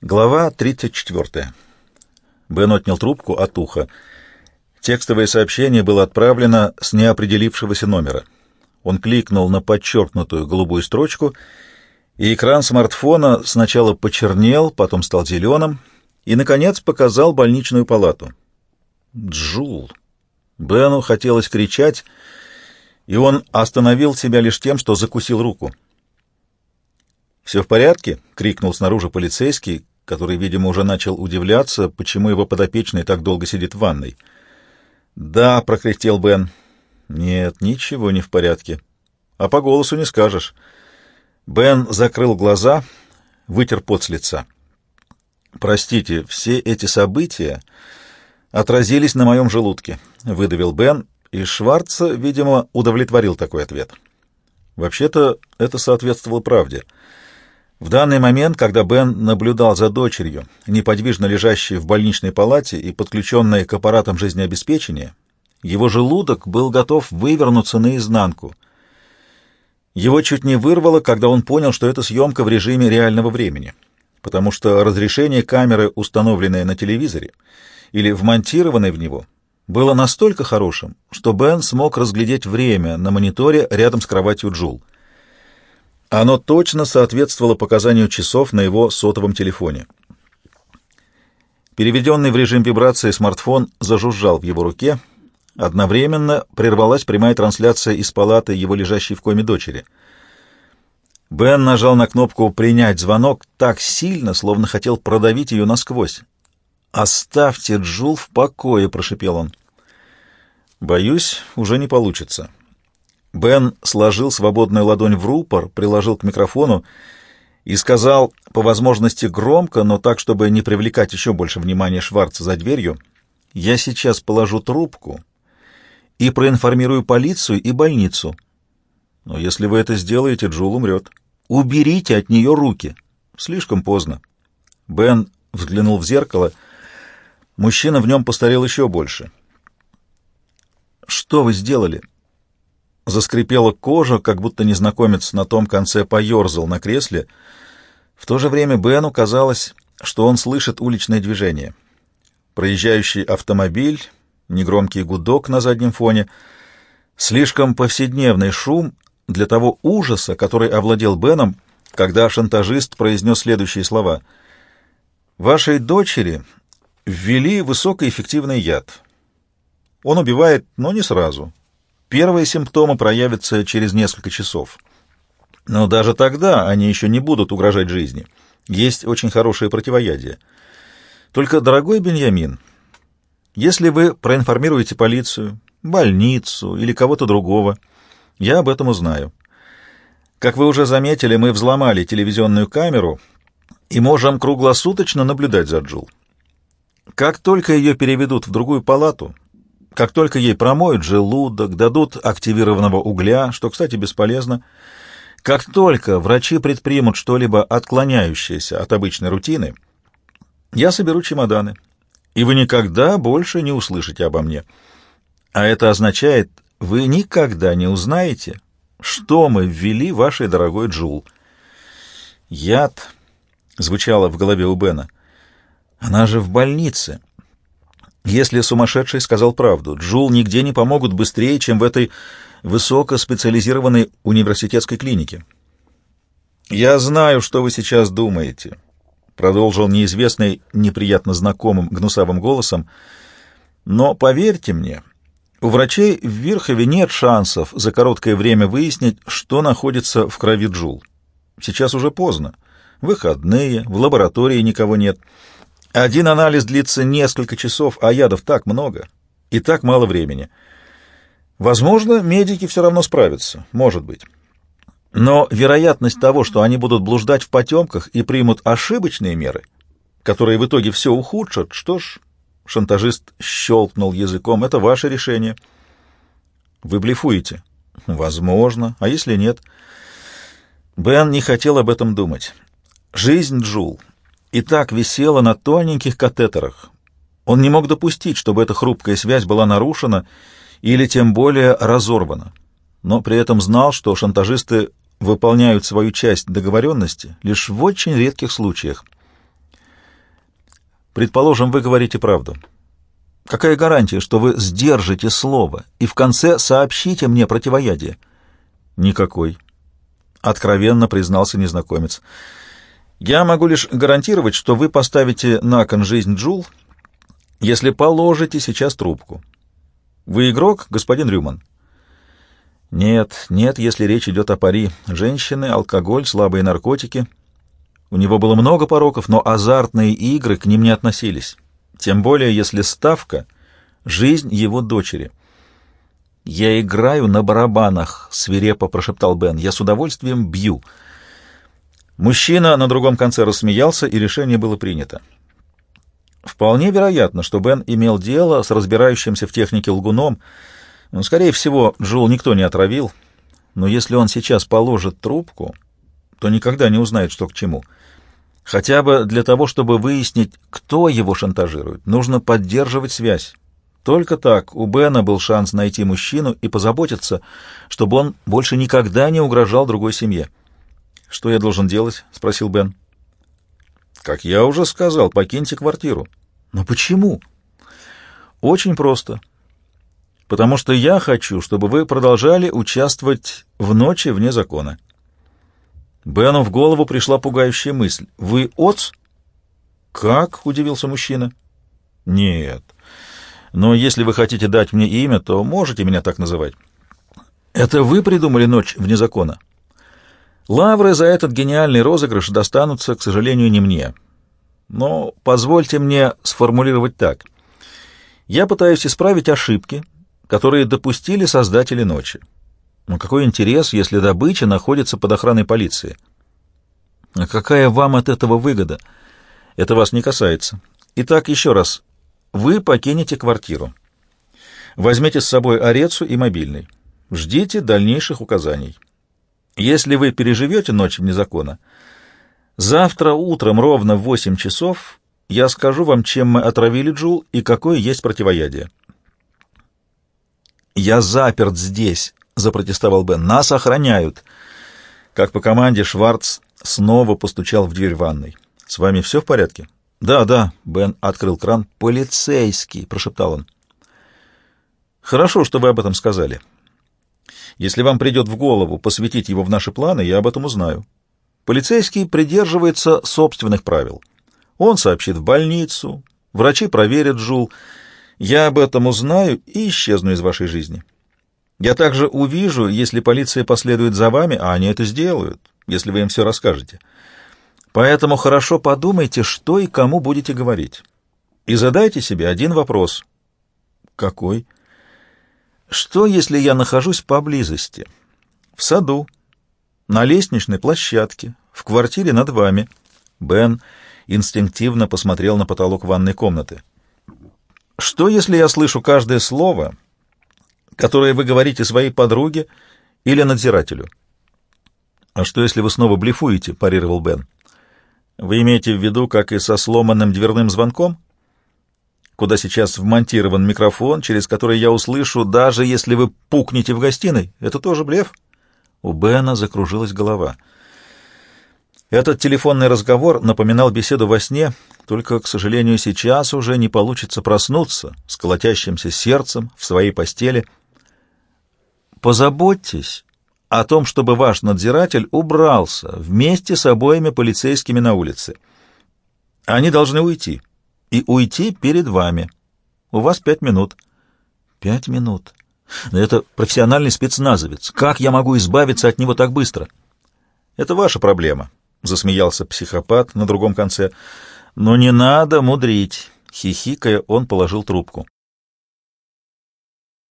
Глава 34. Бен отнял трубку от уха. Текстовое сообщение было отправлено с неопределившегося номера. Он кликнул на подчеркнутую голубую строчку, и экран смартфона сначала почернел, потом стал зеленым, и, наконец, показал больничную палату. «Джул!» Бену хотелось кричать, и он остановил себя лишь тем, что закусил руку. «Все в порядке?» — крикнул снаружи полицейский, который, видимо, уже начал удивляться, почему его подопечный так долго сидит в ванной. «Да», — прокряхтел Бен. «Нет, ничего не в порядке. А по голосу не скажешь». Бен закрыл глаза, вытер пот с лица. «Простите, все эти события отразились на моем желудке», — выдавил Бен, и Шварца, видимо, удовлетворил такой ответ. Вообще-то это соответствовало правде — в данный момент, когда Бен наблюдал за дочерью, неподвижно лежащей в больничной палате и подключенной к аппаратам жизнеобеспечения, его желудок был готов вывернуться наизнанку. Его чуть не вырвало, когда он понял, что это съемка в режиме реального времени, потому что разрешение камеры, установленное на телевизоре или вмонтированное в него, было настолько хорошим, что Бен смог разглядеть время на мониторе рядом с кроватью Джул — оно точно соответствовало показанию часов на его сотовом телефоне. Переведенный в режим вибрации смартфон зажужжал в его руке. Одновременно прервалась прямая трансляция из палаты его лежащей в коме дочери. Бен нажал на кнопку «Принять звонок» так сильно, словно хотел продавить ее насквозь. «Оставьте Джул в покое», — прошепел он. «Боюсь, уже не получится». Бен сложил свободную ладонь в рупор, приложил к микрофону и сказал, по возможности громко, но так, чтобы не привлекать еще больше внимания Шварца за дверью, «Я сейчас положу трубку и проинформирую полицию и больницу. Но если вы это сделаете, Джул умрет. Уберите от нее руки. Слишком поздно». Бен взглянул в зеркало. Мужчина в нем постарел еще больше. «Что вы сделали?» Заскрипела кожа, как будто незнакомец на том конце поерзал на кресле. В то же время Бену казалось, что он слышит уличное движение. Проезжающий автомобиль, негромкий гудок на заднем фоне, слишком повседневный шум для того ужаса, который овладел Беном, когда шантажист произнес следующие слова. «Вашей дочери ввели высокоэффективный яд. Он убивает, но не сразу. Первые симптомы проявятся через несколько часов. Но даже тогда они еще не будут угрожать жизни. Есть очень хорошее противоядие. Только, дорогой Беньямин, если вы проинформируете полицию, больницу или кого-то другого, я об этом узнаю. Как вы уже заметили, мы взломали телевизионную камеру и можем круглосуточно наблюдать за Джул. Как только ее переведут в другую палату, как только ей промоют желудок, дадут активированного угля, что, кстати, бесполезно, как только врачи предпримут что-либо отклоняющееся от обычной рутины, я соберу чемоданы, и вы никогда больше не услышите обо мне. А это означает, вы никогда не узнаете, что мы ввели вашей дорогой Джул. Яд звучало в голове у Бена. Она же в больнице. Если сумасшедший сказал правду, Джул нигде не помогут быстрее, чем в этой высокоспециализированной университетской клинике. «Я знаю, что вы сейчас думаете», — продолжил неизвестный неприятно знакомым гнусавым голосом, «но поверьте мне, у врачей в Вирхове нет шансов за короткое время выяснить, что находится в крови Джул. Сейчас уже поздно. Выходные, в лаборатории никого нет». Один анализ длится несколько часов, а ядов так много и так мало времени. Возможно, медики все равно справятся, может быть. Но вероятность того, что они будут блуждать в потемках и примут ошибочные меры, которые в итоге все ухудшат, что ж, шантажист щелкнул языком, это ваше решение. Вы блефуете? Возможно. А если нет? Бен не хотел об этом думать. Жизнь Джул и так висела на тоненьких катетерах. Он не мог допустить, чтобы эта хрупкая связь была нарушена или тем более разорвана, но при этом знал, что шантажисты выполняют свою часть договоренности лишь в очень редких случаях. Предположим, вы говорите правду. Какая гарантия, что вы сдержите слово и в конце сообщите мне противоядие? Никакой. Откровенно признался незнакомец. Я могу лишь гарантировать, что вы поставите на кон жизнь Джул, если положите сейчас трубку. Вы игрок, господин Рюман? Нет, нет, если речь идет о пари. Женщины, алкоголь, слабые наркотики. У него было много пороков, но азартные игры к ним не относились. Тем более, если ставка — жизнь его дочери. «Я играю на барабанах», — свирепо прошептал Бен. «Я с удовольствием бью». Мужчина на другом конце рассмеялся, и решение было принято. Вполне вероятно, что Бен имел дело с разбирающимся в технике лгуном. Скорее всего, Джул никто не отравил. Но если он сейчас положит трубку, то никогда не узнает, что к чему. Хотя бы для того, чтобы выяснить, кто его шантажирует, нужно поддерживать связь. Только так у Бена был шанс найти мужчину и позаботиться, чтобы он больше никогда не угрожал другой семье. «Что я должен делать?» — спросил Бен. «Как я уже сказал, покиньте квартиру». «Но почему?» «Очень просто. Потому что я хочу, чтобы вы продолжали участвовать в ночи вне закона». Бену в голову пришла пугающая мысль. «Вы отц?» «Как?» — удивился мужчина. «Нет. Но если вы хотите дать мне имя, то можете меня так называть». «Это вы придумали ночь вне закона?» «Лавры за этот гениальный розыгрыш достанутся, к сожалению, не мне. Но позвольте мне сформулировать так. Я пытаюсь исправить ошибки, которые допустили создатели ночи. Но какой интерес, если добыча находится под охраной полиции? А какая вам от этого выгода? Это вас не касается. Итак, еще раз. Вы покинете квартиру. Возьмите с собой орецу и мобильный. Ждите дальнейших указаний. Если вы переживете ночь вне закона, завтра утром ровно в 8 часов я скажу вам, чем мы отравили Джул и какое есть противоядие. «Я заперт здесь», запротестовал Бен. «Нас охраняют!» Как по команде Шварц снова постучал в дверь ванной. «С вами все в порядке?» «Да, да», — Бен открыл кран. «Полицейский», — прошептал он. «Хорошо, что вы об этом сказали. Если вам придет в голову посвятить его в наши планы, я об этом узнаю. Полицейский придерживается собственных правил. Он сообщит в больницу, врачи проверят Джул. Я об этом узнаю и исчезну из вашей жизни». Я также увижу, если полиция последует за вами, а они это сделают, если вы им все расскажете. Поэтому хорошо подумайте, что и кому будете говорить. И задайте себе один вопрос. Какой? Что, если я нахожусь поблизости? В саду, на лестничной площадке, в квартире над вами. Бен инстинктивно посмотрел на потолок ванной комнаты. Что, если я слышу каждое слово которые вы говорите своей подруге или надзирателю. «А что, если вы снова блефуете?» — парировал Бен. «Вы имеете в виду, как и со сломанным дверным звонком?» Куда сейчас вмонтирован микрофон, через который я услышу, даже если вы пукнете в гостиной. Это тоже блеф? У Бена закружилась голова. Этот телефонный разговор напоминал беседу во сне, только, к сожалению, сейчас уже не получится проснуться с колотящимся сердцем в своей постели — Позаботьтесь о том, чтобы ваш надзиратель убрался вместе с обоими полицейскими на улице. Они должны уйти. И уйти перед вами. У вас пять минут. Пять минут. Это профессиональный спецназовец. Как я могу избавиться от него так быстро? Это ваша проблема, — засмеялся психопат на другом конце. Но не надо мудрить. Хихикая, он положил трубку.